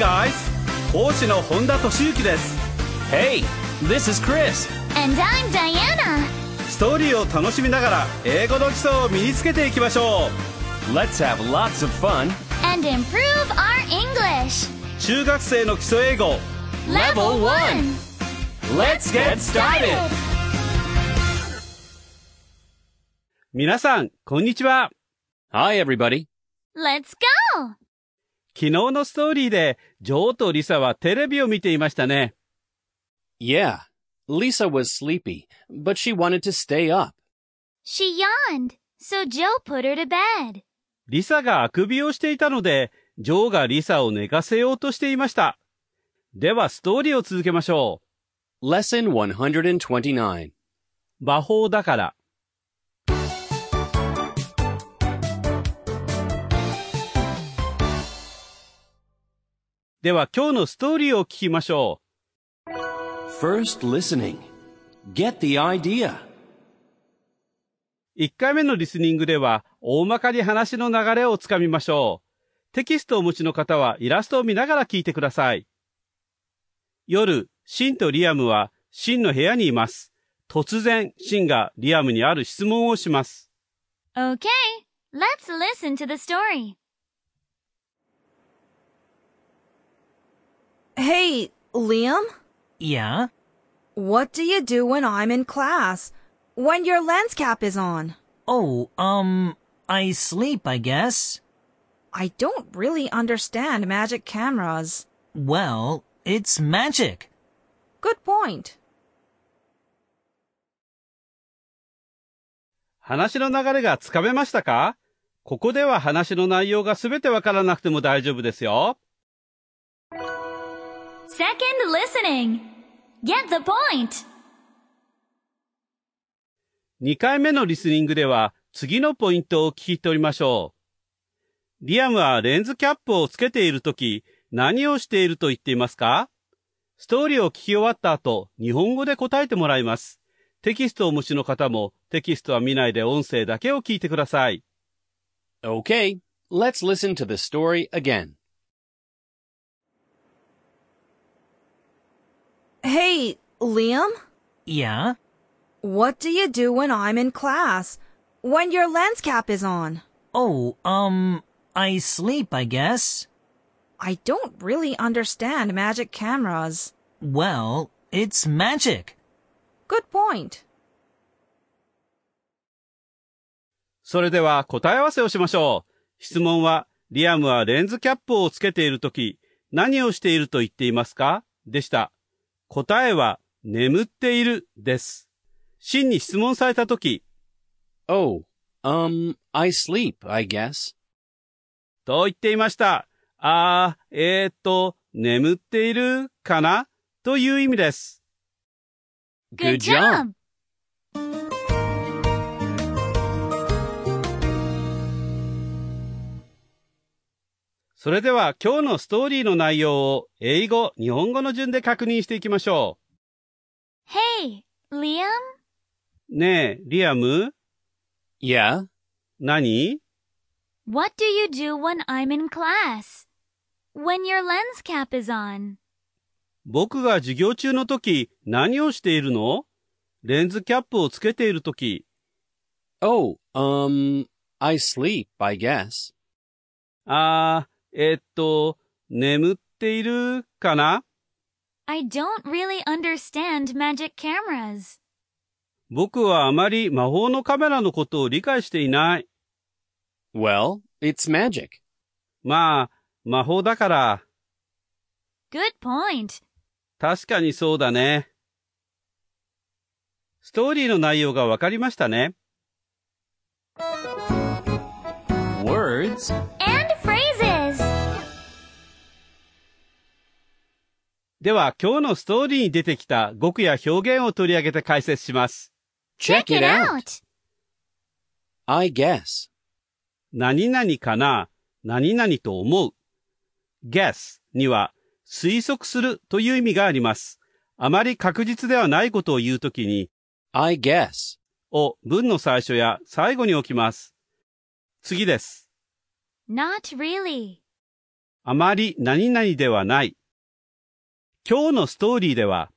guys! 講師の本田俊之です Hey, this is Chris. And I'm Diana. ストーリーを楽しみながら英語の基礎を身につけていきましょ Let's have lots of fun. And improve our English. う中学生の基礎英語 Level 1. Let's get started. 皆さんこんにちは Hi, everybody. Let's go. 昨日のストーリーでジョーとリサはテレビを見ていましたね Yeah, Lisa was sleepy, but she wanted to stay up. She yawned, so Joe put her to bed. リサがあくびをしていたのでジョーがリサを寝かせようとしていましたではストーリーを続けましょ Lesson 129. う魔法だからでは今日のストーリーを聞きましょう First listening. Get the idea. 1回目のリスニングでは、大まかに話の流れをつかみましょう。テキストをお持ちの方はイラストを見ながら聞いてください。夜、シンとリアムはシンの部屋にいます。突然、シンがリアムにある質問をします。Okay, let's listen to the story. Hey, Liam? Yeah? What do you do when I'm in class? When your lens cap is on? Oh, um, I sleep, I guess. I don't really understand magic cameras. Well, it's magic. Good point. 話の流れがつかめましたかここでは話の内容がすべてわからなくても大丈夫ですよ。 Second listening. Get the point. 2回目のリスニングでは次のポイントを聞いておりましょう。リアムはレンズキャップをつけているとき何をしていると言っていますか？ストーリーを聞き終わった後、日本語で答えてもらいます。テキストをお持ちの方もテキストは見ないで音声だけを聞いてください。Okay, let's listen to the story again. Hey, Liam? Yeah? What do you do when I'm in class? When your lens cap is on? Oh, um, I sleep, I guess. I don't really understand magic cameras. Well, it's magic. Good point. それでは答え合わせをしましょう。質問は、リアムはレンズキャップをつけているとき、何をしていると言っていますかでした。 答えは、眠っているです。真に質問されたとき、Oh, um, I sleep, I guess. と言っていました。あー、えーっと、眠っているかな？という意味です。Good job. それでは今日のストーリーの内容を英語、日本語の順で確認していきましょ Hey, Liam? う。ねえ、リアム？Yeah? 何？What do you do when I'm in class? When your lens cap is on? 僕が授業中の時何をしているの？レンズキャップをつけている時 Oh, um, I sleep, I guess. あー、えーっと、眠っているかな？I don't really understand magic cameras. 僕はあまり魔法のカメラのことを理解していない。Well, it's magic. まあ、魔法だから、Good point. 確かにそうだね。ストーリーの内容がわかりましたね。Words では、今日のストーリーに出てきた語句や表現を取り上げて解説します。Check it out. I guess. 何々かな、何々と思う。guess には推測するという意味があります。あまり確実ではないことを言うときに I guess. を文の最初や最後に置きます。次です。Not really. あまり何々ではない。今日のストーリーでは、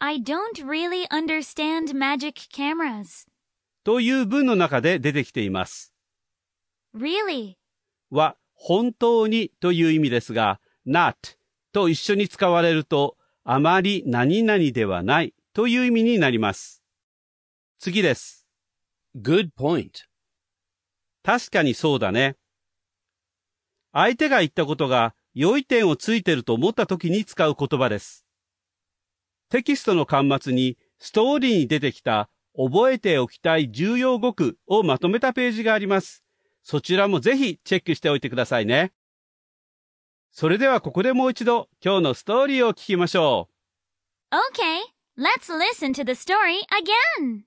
I don't really understand magic cameras. という文の中で出てきています。Really? は、本当にという意味ですが、not と一緒に使われると、あまり何々ではないという意味になります。次です。Good point. 確かにそうだね。相手が言ったことが良い点をついてると思った時に使う言葉です。テキストの端末にストーリーに出てきた覚えておきたい重要語句をまとめたページがあります。そちらもぜひチェックしておいてくださいね。それではここでもう一度今日のストーリーを聞きましょう。Okay, let's listen to the story again.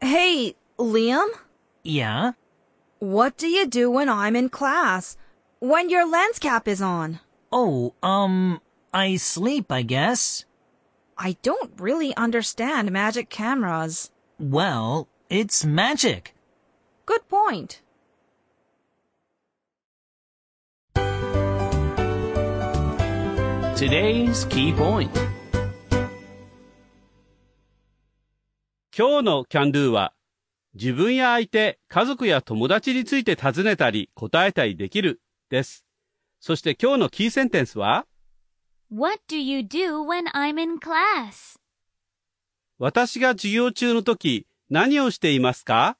Hey, Liam? Yeah? What do you do when I'm in class? When your lens cap is on? Oh, um, I sleep, I guess. I don't really understand magic cameras. Well, it's magic. Good point. Today's key point. 今日の can do は、 自分や相手、家族や友達について尋ねたり答えたりできるです。そして今日のキーセンテンスは、What do you do when I'm in class? 私が授業中の時何をしていますか？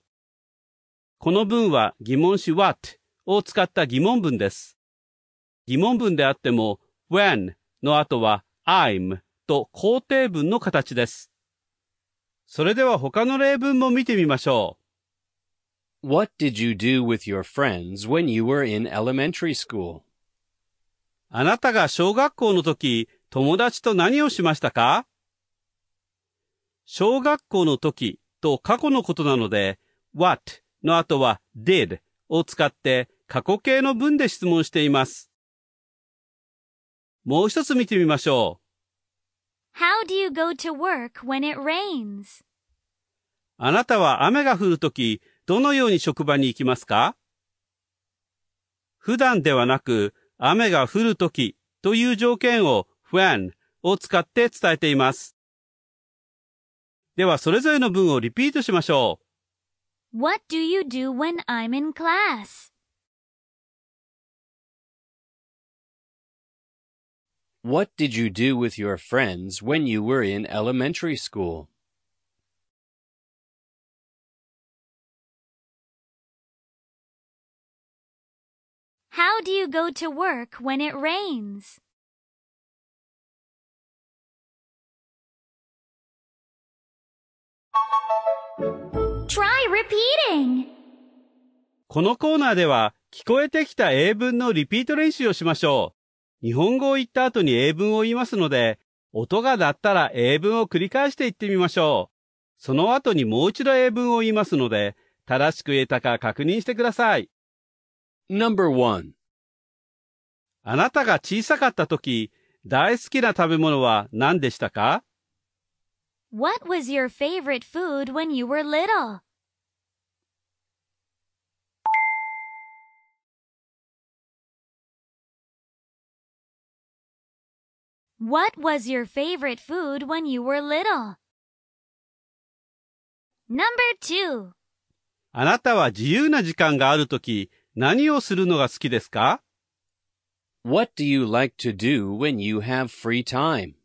この文は疑問詞 what を使った疑問文です。疑問文であっても when の後は I'm と肯定文の形です。それでは他の例文も見てみましょ What did you do with your friends when you were in elementary school? う。あなたが小学校の時友達と何をしましたか？小学校の時と過去のことなので what の後は did を使って過去形の文で質問しています。もう一つ見てみましょう。How do you go to work when it rains? あなたは雨が降るとき、どのように職場に行きますか？普段ではなく、雨が降るときという条件を when を使って伝えています。では、それぞれの文をリピートしましょう。What do you do when I'm in class? What did you do with your friends when you were in elementary school? How do you go to work when it rains? Try repeating. このコーナーでは、聞こえてきた英文のリピート練習をしましょう。日本語を言った後に英文を言いますので、音が鳴ったら英文を繰り返して言ってみましょう。その後にもう一度英文を言いますので、正しく言えたか確認してください。Number one. あなたが小さかった時、大好きな食べ物は何でしたか？What was your favorite food when you were little? What was your favorite food when you were little? Number two. あなたは自由な時間がある時、何をするのが好きですか What do you like to do when you have free time?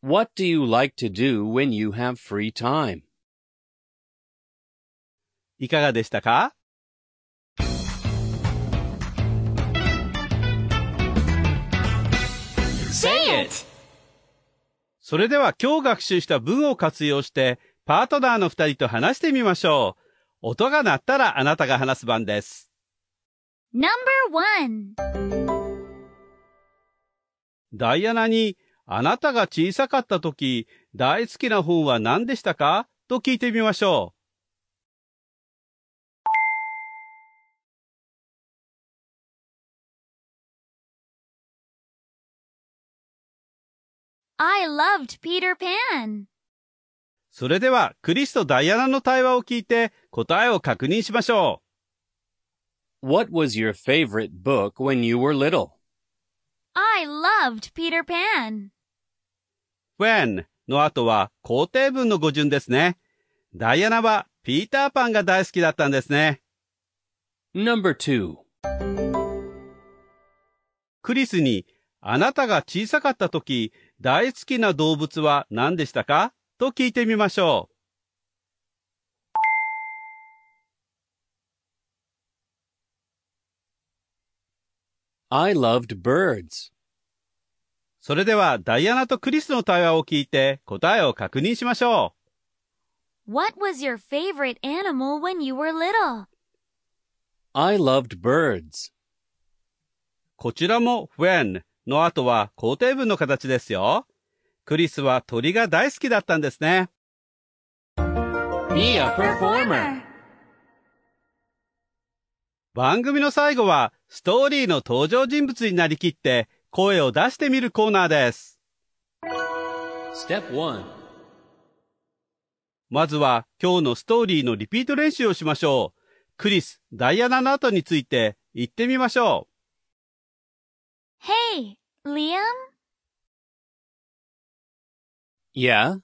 What do you like to do when you have free time? いかがでしたか？Say it! それでは今日学習した文を活用して、パートナーの二人と話してみましょう。音が鳴ったらあなたが話す番です。ダイアナに、あなたが小さかった時、大好きな本は何でしたか？と聞いてみましょう。I loved Peter Pan. それでは、クリスとダイアナの対話を聞いて答えを確認しましょ What was your favorite book when you were little? I loved Peter Pan. う。when の後は肯定文の語順ですね。ダイアナはピーターパンが大好きだったんですね。Number two. クリスに、あなたが小さかった時、大好きな動物は何でしたかと聞いてみましょう。I loved birds. それでは、ダイアナとクリスの対話を聞いて答えを確認しましょ What was your favorite animal when you were little? I loved birds. う。こちらも when の後は肯定文の形ですよ。クリスは鳥が大好きだったんですね。Be a performer. 番組の最後は、ストーリーの登場人物になりきって、声を出してみるコーナーです。Step one. まずは、今日のストーリーのリピート練習をしましょう。クリス、ダイアナの後について言ってみましょ Hey, Liam? Yeah?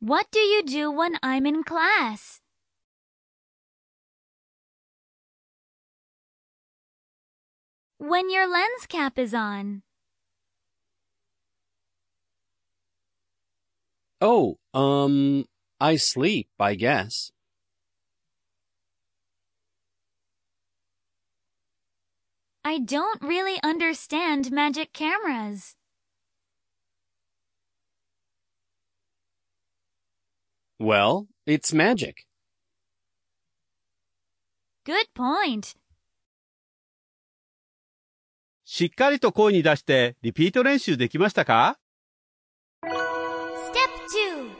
What do you do when I'm in class? When your lens cap is on. Oh, um, I sleep, I guess. I don't really understand magic cameras. Well, it's magic. Good point. う。しっかりと声に出してリピート練習できましたか？Step 2.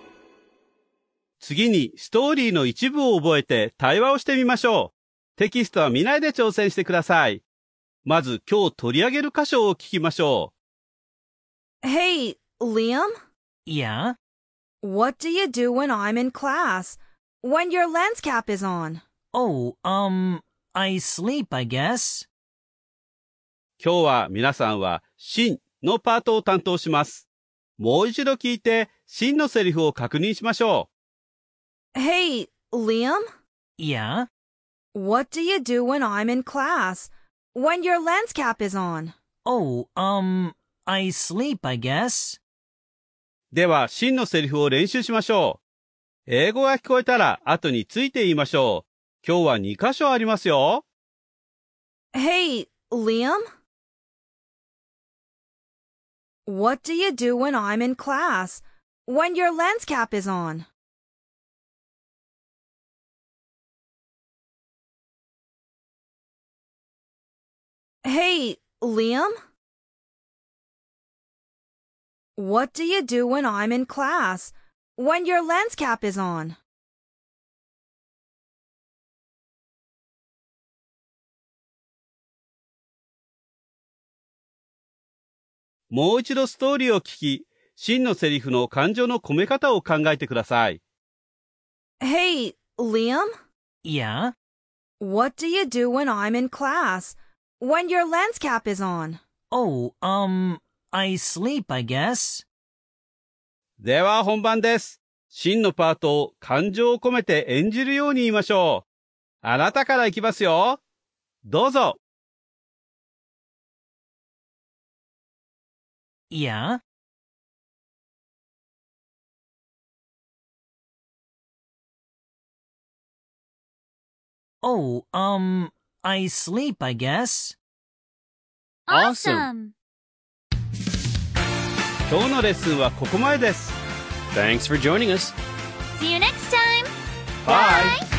次にストーリーの一部を覚えて対話をしてみましょう。テキストは見ないで挑戦してください。まず今日取り上げる箇所を聞きましょ Hey, Liam? Yeah? What do you do when I'm in class? When your lens cap is on? Oh, um, I sleep, I guess. う。今日は皆さんは真のパートを担当します。もう一度聞いて真のセリフを確認しましょ Hey, Liam? Yeah? What do you do when I'm in class? When your lens cap is on? Oh, um, I sleep, I guess. う。では真のセリフを練習しましょう。英語が聞こえたら後について言いましょう。今日は2箇所ありますよ。Hey, Liam? What do you do when I'm in class? When your lens cap is on? Hey, Liam? What do you do when I'm in class? When your lens cap is on? もう一度ストーリーを聞き、真のセリフの感情の込め方を考えてください。Hey, Liam? Yeah? What do you do when I'm in class? When your lens cap is on? Oh, um, I sleep, I guess. では本番です。真のパートを感情を込めて演じるように言いましょう。あなたからいきますよ。どうぞ。Yeah? Oh, um, I sleep, I guess. Awesome. Awesome. 今日のレッスンはここまでです。 Thanks for joining us. See you next time. Bye. Bye.